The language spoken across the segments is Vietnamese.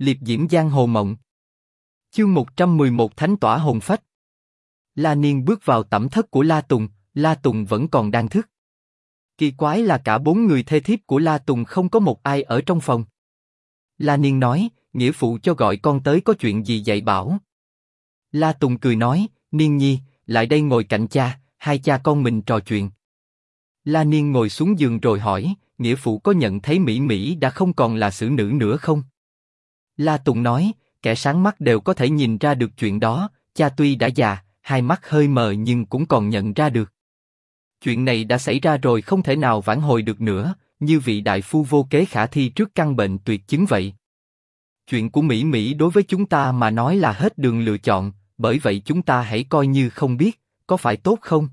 liệp diễm giang hồ mộng. Chương 111 Thánh tỏa hồn phách. La Niên bước vào tẩm thất của La Tùng, La Tùng vẫn còn đang thức. Kỳ quái là cả bốn người thê thiếp của La Tùng không có một ai ở trong phòng. La Niên nói, nghĩa phụ cho gọi con tới có chuyện gì dạy bảo. La Tùng cười nói, Niên Nhi, lại đây ngồi cạnh cha, hai cha con mình trò chuyện. La Niên ngồi xuống giường rồi hỏi, nghĩa phụ có nhận thấy Mỹ Mỹ đã không còn là xử nữ nữa không? La Tùng nói, kẻ sáng mắt đều có thể nhìn ra được chuyện đó, cha tuy đã già, hai mắt hơi mờ nhưng cũng còn nhận ra được. Chuyện này đã xảy ra rồi không thể nào vãn hồi được nữa, như vị đại phu vô kế khả thi trước căn bệnh tuyệt chứng vậy. Chuyện của Mỹ Mỹ đối với chúng ta mà nói là hết đường lựa chọn, bởi vậy chúng ta hãy coi như không biết, có phải tốt không?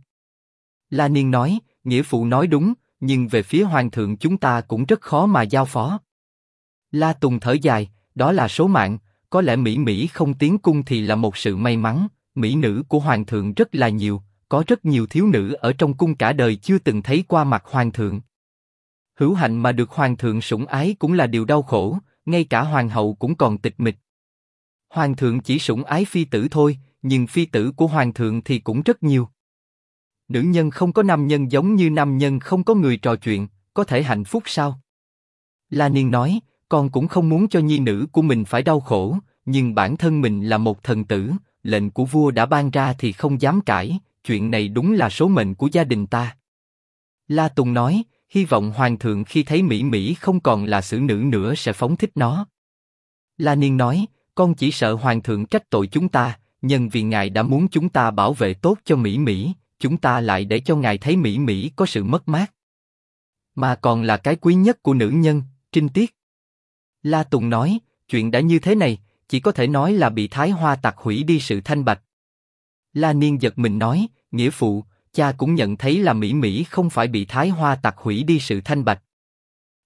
La Niên nói, nghĩa phụ nói đúng, nhưng về phía hoàng thượng chúng ta cũng rất khó mà giao phó. La Tùng thở dài, đó là số mạng, có lẽ Mỹ Mỹ không tiến cung thì là một sự may mắn, mỹ nữ của hoàng thượng rất là nhiều, có rất nhiều thiếu nữ ở trong cung cả đời chưa từng thấy qua mặt hoàng thượng. Hữu hạnh mà được hoàng thượng sủng ái cũng là điều đau khổ, ngay cả hoàng hậu cũng còn tịch mịch. Hoàng thượng chỉ sủng ái phi tử thôi, nhưng phi tử của hoàng thượng thì cũng rất nhiều. Nữ nhân không có nam nhân giống như nam nhân không có người trò chuyện, có thể hạnh phúc sao? La Niên nói, con cũng không muốn cho nhi nữ của mình phải đau khổ, nhưng bản thân mình là một thần tử, lệnh của vua đã ban ra thì không dám cãi, chuyện này đúng là số mệnh của gia đình ta. La Tùng nói, hy vọng hoàng thượng khi thấy Mỹ Mỹ không còn là xử nữ nữa sẽ phóng thích nó. La Niên nói, con chỉ sợ hoàng thượng trách tội chúng ta, nhân vì ngài đã muốn chúng ta bảo vệ tốt cho Mỹ Mỹ, chúng ta lại để cho ngài thấy Mỹ Mỹ có sự mất mát. Mà còn là cái quý nhất của nữ nhân, trinh tiết. La Tùng nói, chuyện đã như thế này, chỉ có thể nói là bị Thái Hoa tạc hủy đi sự thanh bạch. La Niên giật mình nói, nghĩa phụ, cha cũng nhận thấy là Mỹ Mỹ không phải bị Thái Hoa tạc hủy đi sự thanh bạch.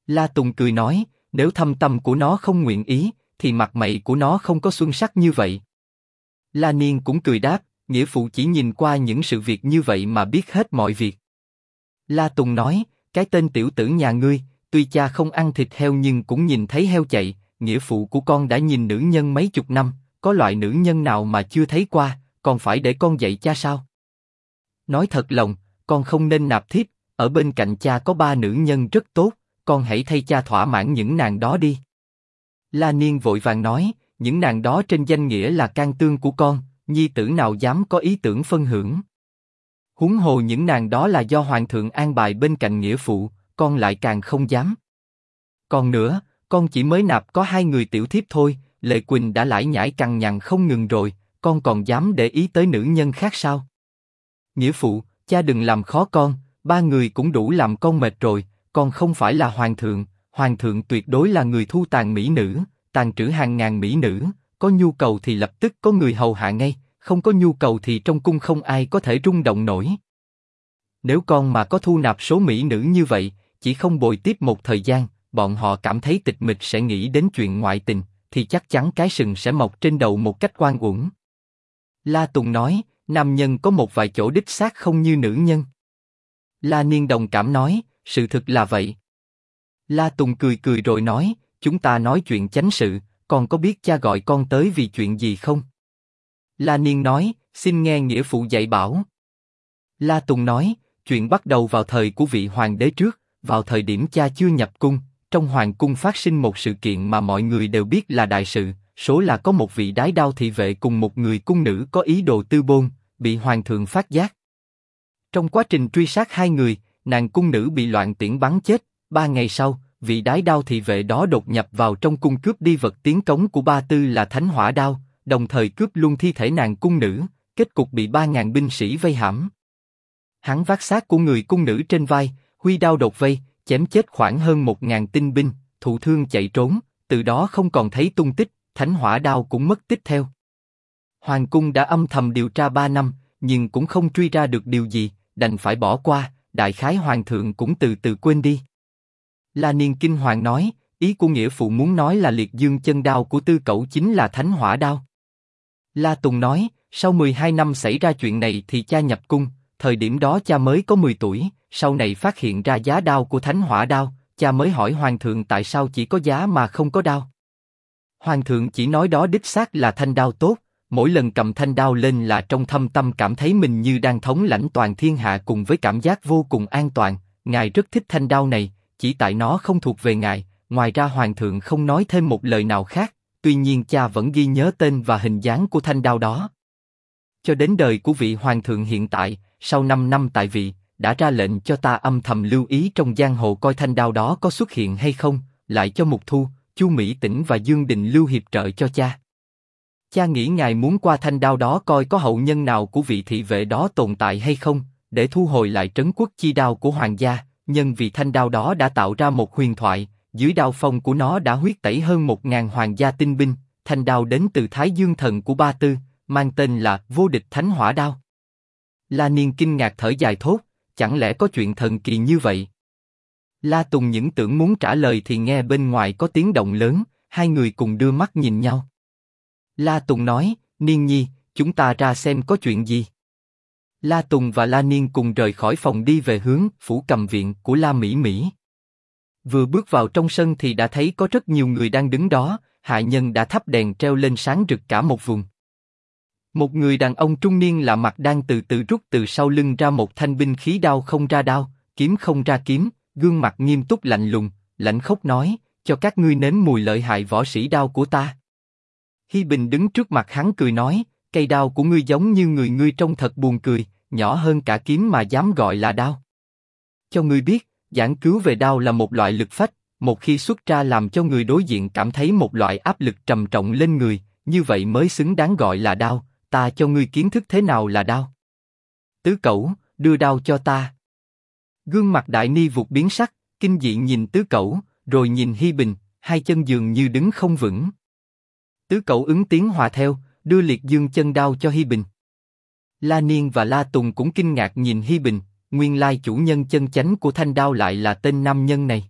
La Tùng cười nói, nếu thâm tâm của nó không nguyện ý, thì mặt mày của nó không có xuân sắc như vậy. La Niên cũng cười đáp, nghĩa phụ chỉ nhìn qua những sự việc như vậy mà biết hết mọi việc. La Tùng nói, cái tên tiểu tử nhà ngươi, tuy cha không ăn thịt heo nhưng cũng nhìn thấy heo chạy, nghĩa phụ của con đã nhìn nữ nhân mấy chục năm, có loại nữ nhân nào mà chưa thấy qua, còn phải để con dạy cha sao? Nói thật lòng, con không nên nạp thiếp, ở bên cạnh cha có ba nữ nhân rất tốt, con hãy thay cha thỏa mãn những nàng đó đi. La Niên vội vàng nói, những nàng đó trên danh nghĩa là can tương của con, nhi tử nào dám có ý tưởng phân hưởng. Huống hồ những nàng đó là do hoàng thượng an bài bên cạnh nghĩa phụ, con lại càng không dám. Còn nữa, con chỉ mới nạp có hai người tiểu thiếp thôi, Lệ Quỳnh đã lải nhải cằn nhằn không ngừng rồi, con còn dám để ý tới nữ nhân khác sao? Nghĩa phụ, cha đừng làm khó con, ba người cũng đủ làm con mệt rồi, con không phải là hoàng thượng, hoàng thượng tuyệt đối là người thu tàn mỹ nữ, tàn trữ hàng ngàn mỹ nữ, có nhu cầu thì lập tức có người hầu hạ ngay, không có nhu cầu thì trong cung không ai có thể rung động nổi. Nếu con mà có thu nạp số mỹ nữ như vậy, chỉ không bồi tiếp một thời gian, bọn họ cảm thấy tịch mịch sẽ nghĩ đến chuyện ngoại tình, thì chắc chắn cái sừng sẽ mọc trên đầu một cách quan uổng. La Tùng nói, nam nhân có một vài chỗ đích xác không như nữ nhân. La Niên đồng cảm nói, sự thực là vậy. La Tùng cười cười rồi nói, chúng ta nói chuyện chánh sự, con có biết cha gọi con tới vì chuyện gì không? La Niên nói, xin nghe nghĩa phụ dạy bảo. La Tùng nói, chuyện bắt đầu vào thời của vị hoàng đế trước, vào thời điểm cha chưa nhập cung, trong hoàng cung phát sinh một sự kiện mà mọi người đều biết là đại sự, số là có một vị đái đao thị vệ cùng một người cung nữ có ý đồ tư bôn, bị hoàng thượng phát giác. Trong quá trình truy sát hai người, nàng cung nữ bị loạn tiễn bắn chết. Ba ngày sau, vị đái đao thị vệ đó đột nhập vào trong cung cướp đi vật tiến cống của ba tư là thánh hỏa đao, đồng thời cướp luôn thi thể nàng cung nữ, kết cục bị ba ngàn binh sĩ vây hãm. Hắn vác xác của người cung nữ trên vai, huy đao đột vây, chém chết khoảng hơn một ngàn tinh binh, thụ thương chạy trốn, từ đó không còn thấy tung tích, thánh hỏa đao cũng mất tích theo. Hoàng cung đã âm thầm điều tra ba năm, nhưng cũng không truy ra được điều gì, đành phải bỏ qua, đại khái hoàng thượng cũng từ từ quên đi. La Niên Kinh Hoàng nói, ý của nghĩa phụ muốn nói là liệt dương chân đao của tư cẩu chính là thánh hỏa đao. La Tùng nói, sau 12 năm xảy ra chuyện này thì cha nhập cung, thời điểm đó cha mới có 10 tuổi, sau này phát hiện ra giá đao của thánh hỏa đao, cha mới hỏi hoàng thượng tại sao chỉ có giá mà không có đao. Hoàng thượng chỉ nói đó đích xác là thanh đao tốt, mỗi lần cầm thanh đao lên là trong thâm tâm cảm thấy mình như đang thống lãnh toàn thiên hạ cùng với cảm giác vô cùng an toàn. Ngài rất thích thanh đao này, chỉ tại nó không thuộc về ngài. Ngoài ra hoàng thượng không nói thêm một lời nào khác. Tuy nhiên cha vẫn ghi nhớ tên và hình dáng của thanh đao đó. Cho đến đời của vị hoàng thượng hiện tại, sau 5 năm tại vị, đã ra lệnh cho ta âm thầm lưu ý trong giang hồ coi thanh đao đó có xuất hiện hay không, lại cho Mục Thu, Chu Mỹ Tĩnh và Dương Đình lưu hiệp trợ cho cha. Cha nghĩ ngài muốn qua thanh đao đó coi có hậu nhân nào của vị thị vệ đó tồn tại hay không, để thu hồi lại trấn quốc chi đao của hoàng gia. Nhân vì thanh đao đó đã tạo ra một huyền thoại, dưới đao phong của nó đã huyết tẩy hơn một ngàn hoàng gia tinh binh. Thanh đao đến từ Thái Dương thần của Ba Tư, mang tên là vô địch thánh hỏa đao. La Niên kinh ngạc thở dài thốt, chẳng lẽ có chuyện thần kỳ như vậy? La Tùng những tưởng muốn trả lời thì nghe bên ngoài có tiếng động lớn, hai người cùng đưa mắt nhìn nhau. La Tùng nói, Niên Nhi, chúng ta ra xem có chuyện gì. La Tùng và La Niên cùng rời khỏi phòng đi về hướng phủ cầm viện của La Mỹ Mỹ. Vừa bước vào trong sân thì đã thấy có rất nhiều người đang đứng đó, hạ nhân đã thắp đèn treo lên sáng rực cả một vùng. Một người đàn ông trung niên lạ mặt đang từ từ rút từ sau lưng ra một thanh binh khí đao không ra đao, kiếm không ra kiếm, gương mặt nghiêm túc lạnh lùng, lạnh khốc nói, cho các ngươi nếm mùi lợi hại võ sĩ đao của ta. Hi Bình đứng trước mặt hắn cười nói, cây đao của ngươi giống như người ngươi trông thật buồn cười, nhỏ hơn cả kiếm mà dám gọi là đao. Cho ngươi biết, giảng cứu về đao là một loại lực phách, một khi xuất ra làm cho người đối diện cảm thấy một loại áp lực trầm trọng lên người, như vậy mới xứng đáng gọi là đao. Ta cho ngươi kiến thức thế nào là đao. Tứ cẩu, đưa đao cho ta. Gương mặt đại ni vụt biến sắc, kinh dị nhìn tứ cẩu, rồi nhìn Hi Bình, hai chân dường như đứng không vững. Tứ cậu ứng tiếng hòa theo, đưa liệt dương chân đao cho Hi Bình. La Niên và La Tùng cũng kinh ngạc nhìn Hi Bình, nguyên lai chủ nhân chân chánh của thanh đao lại là tên nam nhân này.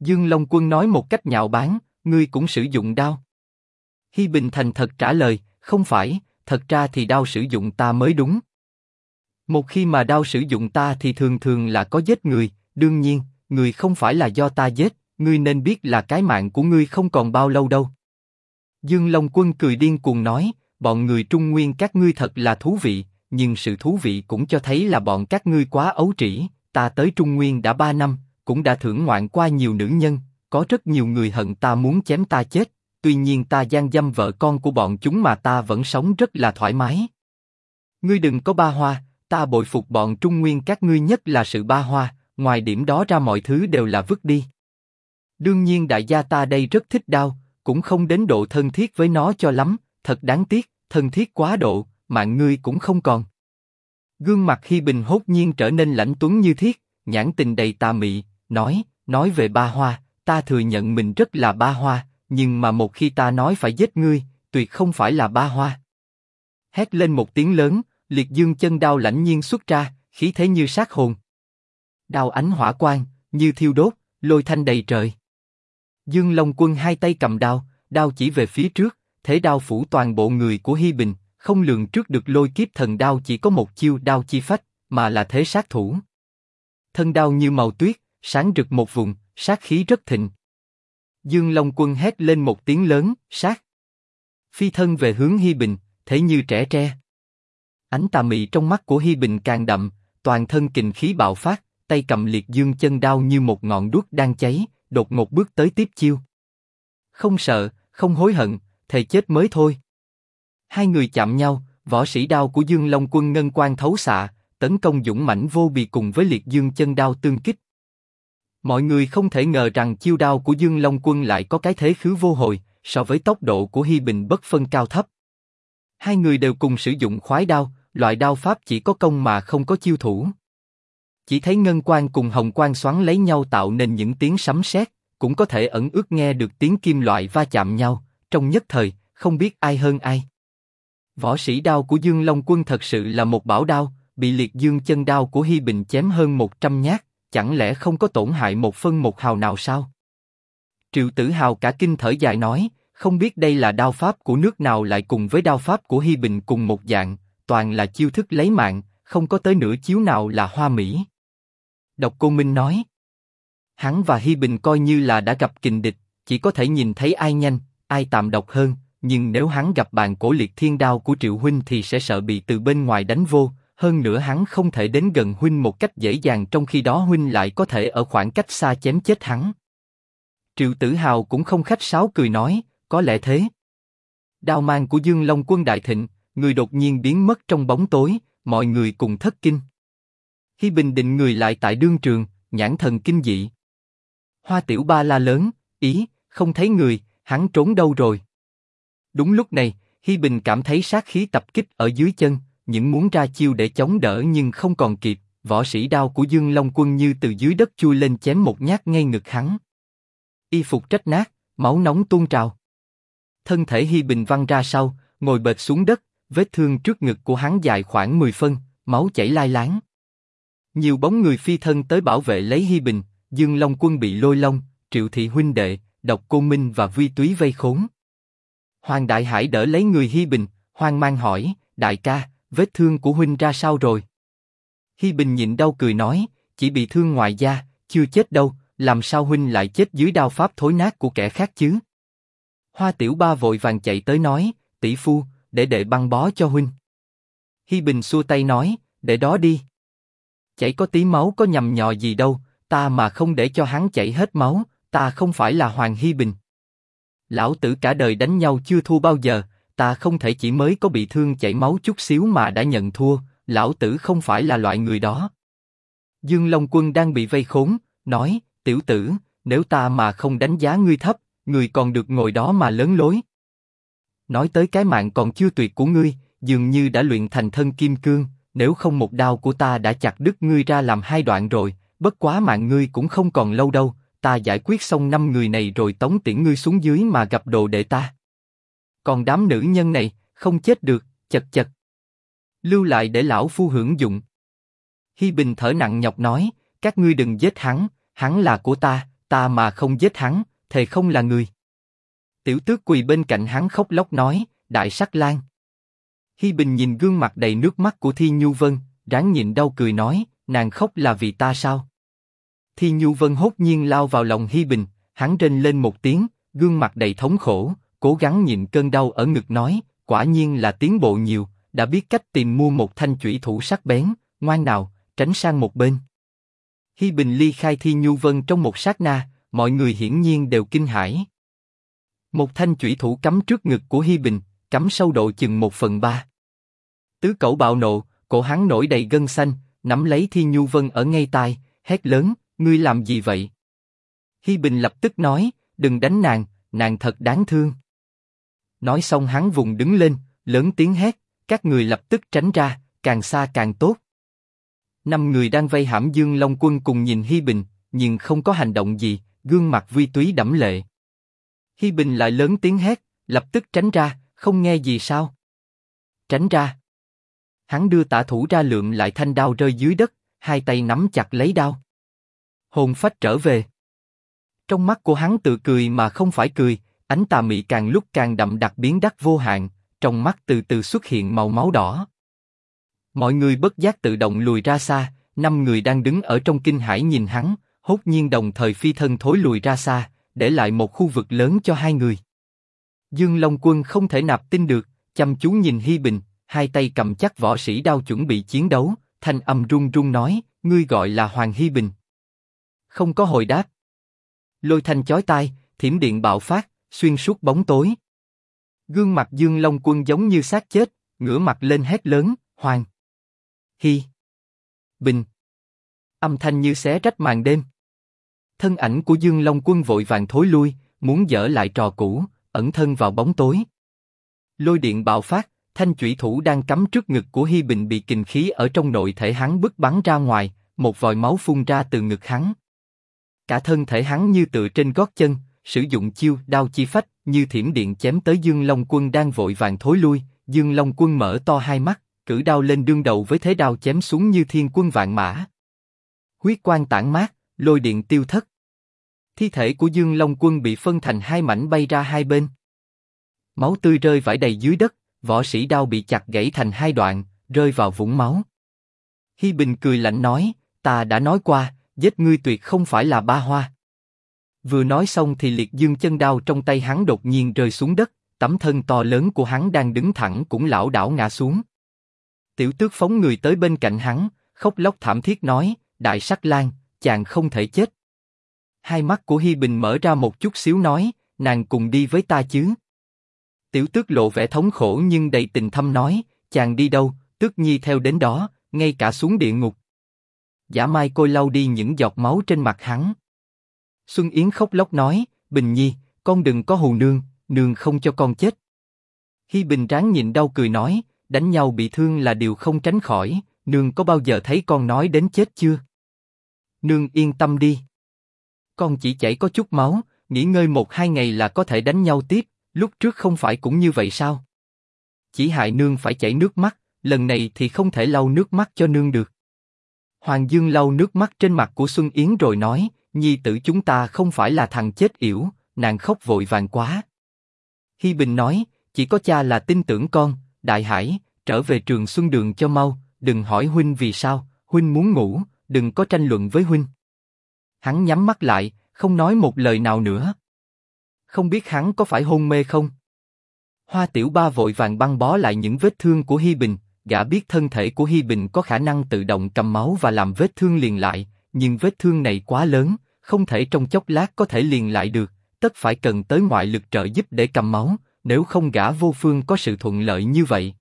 Dương Long Quân nói một cách nhạo báng, ngươi cũng sử dụng đao. Hi Bình thành thật trả lời, không phải, thật ra thì đao sử dụng ta mới đúng. Một khi mà đao sử dụng ta thì thường thường là có giết người, đương nhiên, người không phải là do ta giết, ngươi nên biết là cái mạng của ngươi không còn bao lâu đâu. Dương Long Quân cười điên cuồng nói, bọn người Trung Nguyên các ngươi thật là thú vị, nhưng sự thú vị cũng cho thấy là bọn các ngươi quá ấu trĩ. Ta tới Trung Nguyên đã ba năm, cũng đã thưởng ngoạn qua nhiều nữ nhân, có rất nhiều người hận ta muốn chém ta chết. Tuy nhiên ta gian dâm vợ con của bọn chúng mà ta vẫn sống rất là thoải mái. Ngươi đừng có ba hoa, ta bội phục bọn Trung Nguyên các ngươi nhất là sự ba hoa, ngoài điểm đó ra mọi thứ đều là vứt đi. Đương nhiên đại gia ta đây rất thích đau, cũng không đến độ thân thiết với nó cho lắm, thật đáng tiếc, thân thiết quá độ, mạng ngươi cũng không còn. Gương mặt Hi Bình hốt nhiên trở nên lãnh tuấn như thiết, nhãn tình đầy tà mị, nói, nói về ba hoa, ta thừa nhận mình rất là ba hoa, nhưng mà một khi ta nói phải giết ngươi, tuyệt không phải là ba hoa. Hét lên một tiếng lớn, liệt dương chân đao lãnh nhiên xuất ra, khí thế như sát hồn. Đao ánh hỏa quang, như thiêu đốt, lôi thanh đầy trời. Dương Long Quân hai tay cầm đao, đao chỉ về phía trước, thế đao phủ toàn bộ người của Hi Bình, không lường trước được lôi kiếp thần đao chỉ có một chiêu đao chi phách, mà là thế sát thủ. Thân đao như màu tuyết, sáng rực một vùng, sát khí rất thịnh. Dương Long Quân hét lên một tiếng lớn, sát. Phi thân về hướng Hi Bình, thế như trẻ tre. Ánh tà mị trong mắt của Hi Bình càng đậm, toàn thân kình khí bạo phát, tay cầm liệt dương chân đao như một ngọn đuốc đang cháy, đột ngột bước tới tiếp chiêu. Không sợ, không hối hận, thề chết mới thôi. Hai người chạm nhau, võ sĩ đao của Dương Long Quân ngân quan thấu xạ, tấn công dũng mãnh vô bì cùng với liệt dương chân đao tương kích. Mọi người không thể ngờ rằng chiêu đao của Dương Long Quân lại có cái thế khứ vô hồi, so với tốc độ của Hi Bình bất phân cao thấp. Hai người đều cùng sử dụng khoái đao, loại đao pháp chỉ có công mà không có chiêu thủ. Chỉ thấy ngân quan cùng hồng quan xoắn lấy nhau tạo nên những tiếng sấm sét, cũng có thể ẩn ước nghe được tiếng kim loại va chạm nhau, trong nhất thời, không biết ai hơn ai. Võ sĩ đao của Dương Long Quân thật sự là một bảo đao, bị liệt dương chân đao của Hi Bình chém hơn một trăm nhát, chẳng lẽ không có tổn hại một phân một hào nào sao? Triệu Tử Hào cả kinh thở dài nói, không biết đây là đao pháp của nước nào lại cùng với đao pháp của Hi Bình cùng một dạng, toàn là chiêu thức lấy mạng, không có tới nửa chiếu nào là hoa mỹ. Độc Cô Minh nói, hắn và Hi Bình coi như là đã gặp kình địch, chỉ có thể nhìn thấy ai nhanh, ai tạm độc hơn, nhưng nếu hắn gặp bàn cổ liệt thiên đao của Triệu Huynh thì sẽ sợ bị từ bên ngoài đánh vô, hơn nữa hắn không thể đến gần Huynh một cách dễ dàng trong khi đó Huynh lại có thể ở khoảng cách xa chém chết hắn. Triệu Tử Hào cũng không khách sáo cười nói, có lẽ thế. Đao mang của Dương Long quân đại thịnh, người đột nhiên biến mất trong bóng tối, mọi người cùng thất kinh. Hi Bình định người lại tại đương trường, nhãn thần kinh dị. Hoa Tiểu Ba la lớn, ý, không thấy người, hắn trốn đâu rồi? Đúng lúc này, Hi Bình cảm thấy sát khí tập kích ở dưới chân, những muốn ra chiêu để chống đỡ nhưng không còn kịp. Võ sĩ đao của Dương Long Quân như từ dưới đất chui lên chém một nhát ngay ngực hắn. Y phục trách nát, máu nóng tuôn trào. Thân thể Hi Bình văng ra sau, ngồi bệt xuống đất, vết thương trước ngực của hắn dài khoảng 10 phân, máu chảy lai láng. Nhiều bóng người phi thân tới bảo vệ lấy Hi Bình, Dương Long Quân bị lôi long, Triệu Thị huynh đệ, Độc Cô Minh và Vi Túy vây khốn. Hoàng Đại Hải đỡ lấy người Hi Bình, hoang mang hỏi, đại ca, vết thương của huynh ra sao rồi? Hi Bình nhịn đau cười nói, chỉ bị thương ngoài da, chưa chết đâu, làm sao huynh lại chết dưới đao pháp thối nát của kẻ khác chứ? Hoa Tiểu Ba vội vàng chạy tới nói, tỷ phu, để đệ băng bó cho huynh. Hi Bình xua tay nói, để đó đi. Chảy có tí máu có nhầm nhò gì đâu, ta mà không để cho hắn chảy hết máu, ta không phải là Hoàng Hi Bình. Lão tử cả đời đánh nhau chưa thua bao giờ, ta không thể chỉ mới có bị thương chảy máu chút xíu mà đã nhận thua, lão tử không phải là loại người đó. Dương Long Quân đang bị vây khốn, nói, tiểu tử, nếu ta mà không đánh giá ngươi thấp, ngươi còn được ngồi đó mà lớn lối. Nói tới cái mạng còn chưa tuyệt của ngươi, dường như đã luyện thành thân kim cương, nếu không một đao của ta đã chặt đứt ngươi ra làm hai đoạn rồi, bất quá mạng ngươi cũng không còn lâu đâu, ta giải quyết xong năm người này rồi tống tiễn ngươi xuống dưới mà gặp đồ đệ ta. Còn đám nữ nhân này, không chết được, chật chật. Lưu lại để lão phu hưởng dụng. Hi Bình thở nặng nhọc nói, các ngươi đừng giết hắn, hắn là của ta, ta mà không giết hắn, thề không là người. Tiểu tước quỳ bên cạnh hắn khóc lóc nói, đại sắc lang. Hi Bình nhìn gương mặt đầy nước mắt của Thi Nhu Vân, ráng nhịn đau cười nói, nàng khóc là vì ta sao? Thi Nhu Vân hốt nhiên lao vào lòng Hi Bình, hắn rên lên một tiếng, gương mặt đầy thống khổ, cố gắng nhịn cơn đau ở ngực nói, quả nhiên là tiến bộ nhiều, đã biết cách tìm mua một thanh chủy thủ sắc bén, ngoan nào, tránh sang một bên. Hi Bình ly khai Thi Nhu Vân trong một sát na, mọi người hiển nhiên đều kinh hãi. Một thanh chủy thủ cắm trước ngực của Hi Bình, cắm sâu độ chừng một phần ba. Tứ cẩu bạo nộ, cổ hắn nổi đầy gân xanh, nắm lấy Thi Nhu Vân ở ngay tai, hét lớn, ngươi làm gì vậy? Hi Bình lập tức nói, đừng đánh nàng, nàng thật đáng thương. Nói xong hắn vùng đứng lên, lớn tiếng hét, các người lập tức tránh ra, càng xa càng tốt. Năm người đang vây hãm Dương Long Quân cùng nhìn Hi Bình, nhưng không có hành động gì, gương mặt vi túy đẫm lệ. Hi Bình lại lớn tiếng hét, lập tức tránh ra, không nghe gì sao? Tránh ra. Hắn đưa tả thủ ra lượm lại thanh đao rơi dưới đất, hai tay nắm chặt lấy đao. Hồn phách trở về. Trong mắt của hắn tự cười mà không phải cười, ánh tà mị càng lúc càng đậm đặc biến đắc vô hạn, trong mắt từ từ xuất hiện màu máu đỏ. Mọi người bất giác tự động lùi ra xa, năm người đang đứng ở trong kinh hải nhìn hắn, hốt nhiên đồng thời phi thân thối lùi ra xa, để lại một khu vực lớn cho hai người. Dương Long Quân không thể nạp tin được, chăm chú nhìn Hi Bình, hai tay cầm chắc võ sĩ đao chuẩn bị chiến đấu, thanh âm run run nói, ngươi gọi là Hoàng Hi Bình. Không có hồi đáp. Lôi thanh chói tai, thiểm điện bạo phát, xuyên suốt bóng tối. Gương mặt Dương Long Quân giống như xác chết, ngửa mặt lên hét lớn, Hoàng. Hi. Bình. Âm thanh như xé rách màn đêm. Thân ảnh của Dương Long Quân vội vàng thối lui, muốn dở lại trò cũ, ẩn thân vào bóng tối. Lôi điện bạo phát, thanh chủy thủ đang cắm trước ngực của Hi Bình bị kình khí ở trong nội thể hắn bức bắn ra ngoài, một vòi máu phun ra từ ngực hắn. Cả thân thể hắn như tựa trên gót chân, sử dụng chiêu đao chi phách, như thiểm điện chém tới Dương Long Quân đang vội vàng thối lui. Dương Long Quân mở to hai mắt, cử đao lên đương đầu với thế đao chém xuống như thiên quân vạn mã. Huyết quang tản mát, lôi điện tiêu thất. Thi thể của Dương Long Quân bị phân thành hai mảnh bay ra hai bên. Máu tươi rơi vãi đầy dưới đất, võ sĩ đao bị chặt gãy thành hai đoạn, rơi vào vũng máu. Hi Bình cười lạnh nói, ta đã nói qua, giết ngươi tuyệt không phải là ba hoa. Vừa nói xong thì liệt dương chân đao trong tay hắn đột nhiên rơi xuống đất, tấm thân to lớn của hắn đang đứng thẳng cũng lảo đảo ngã xuống. Tiểu tước phóng người tới bên cạnh hắn, khóc lóc thảm thiết nói, đại sắc lang, chàng không thể chết. Hai mắt của Hi Bình mở ra một chút xíu nói, nàng cùng đi với ta chứ. Tiểu tước lộ vẻ thống khổ nhưng đầy tình thâm nói, chàng đi đâu, tước nhi theo đến đó, ngay cả xuống địa ngục. Giả mai cô lau đi những giọt máu trên mặt hắn. Xuân Yến khóc lóc nói, Bình Nhi, con đừng có hù nương, nương không cho con chết. Hi Bình tráng nhịn đau cười nói, đánh nhau bị thương là điều không tránh khỏi, nương có bao giờ thấy con nói đến chết chưa? Nương yên tâm đi. Con chỉ chảy có chút máu, nghỉ ngơi một hai ngày là có thể đánh nhau tiếp, lúc trước không phải cũng như vậy sao? Chỉ hại nương phải chảy nước mắt, lần này thì không thể lau nước mắt cho nương được. Hoàng Dương lau nước mắt trên mặt của Xuân Yến rồi nói, nhi tử chúng ta không phải là thằng chết yểu, nàng khóc vội vàng quá. Hi Bình nói, chỉ có cha là tin tưởng con, Đại Hải, trở về trường Xuân Đường cho mau, đừng hỏi huynh vì sao, huynh muốn ngủ, đừng có tranh luận với huynh. Hắn nhắm mắt lại, không nói một lời nào nữa. Không biết hắn có phải hôn mê không? Hoa Tiểu Ba vội vàng băng bó lại những vết thương của Hi Bình, gã biết thân thể của Hi Bình có khả năng tự động cầm máu và làm vết thương liền lại, nhưng vết thương này quá lớn, không thể trong chốc lát có thể liền lại được, tất phải cần tới ngoại lực trợ giúp để cầm máu, nếu không gã vô phương có sự thuận lợi như vậy.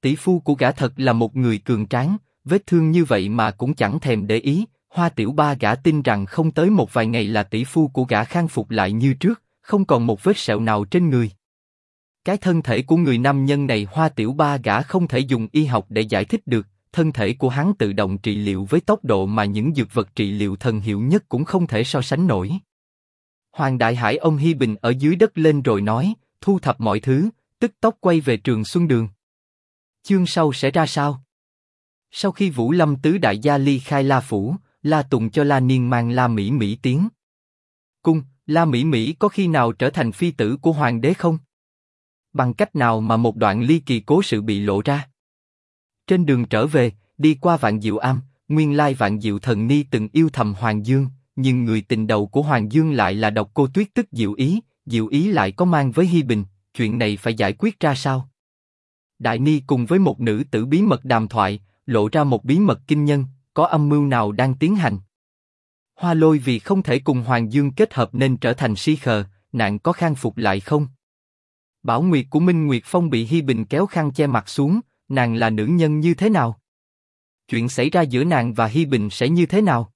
Tỷ phu của gã thật là một người cường tráng, vết thương như vậy mà cũng chẳng thèm để ý. Hoa Tiểu Ba gã tin rằng không tới một vài ngày là tỷ phu của gã khang phục lại như trước, không còn một vết sẹo nào trên người. Cái thân thể của người nam nhân này Hoa Tiểu Ba gã không thể dùng y học để giải thích được, thân thể của hắn tự động trị liệu với tốc độ mà những dược vật trị liệu thần hiệu nhất cũng không thể so sánh nổi. Hoàng Đại Hải ông Hi Bình ở dưới đất lên rồi nói, thu thập mọi thứ, tức tốc quay về trường Xuân Đường. Chương sau sẽ ra sao? Sau khi Vũ Lâm tứ đại gia ly khai La phủ, La Tùng cho La Niên mang La Mỹ Mỹ tiến. Cung, La Mỹ Mỹ có khi nào trở thành phi tử của hoàng đế không? Bằng cách nào mà một đoạn ly kỳ cố sự bị lộ ra? Trên đường trở về, đi qua Vạn Diệu Am, nguyên lai Vạn Diệu Thần Ni từng yêu thầm Hoàng Dương, nhưng người tình đầu của Hoàng Dương lại là độc cô Tuyết tức Diệu Ý, Diệu Ý lại có mang với Hi Bình, chuyện này phải giải quyết ra sao? Đại Ni cùng với một nữ tử bí mật đàm thoại, lộ ra một bí mật kinh nhân, có âm mưu nào đang tiến hành? Hoa Lôi vì không thể cùng Hoàng Dương kết hợp nên trở thành si khờ, nạn có khang phục lại không? Bảo Nguyệt của Minh Nguyệt Phong bị Hi Bình kéo khăn che mặt xuống, nàng là nữ nhân như thế nào? Chuyện xảy ra giữa nàng và Hi Bình sẽ như thế nào?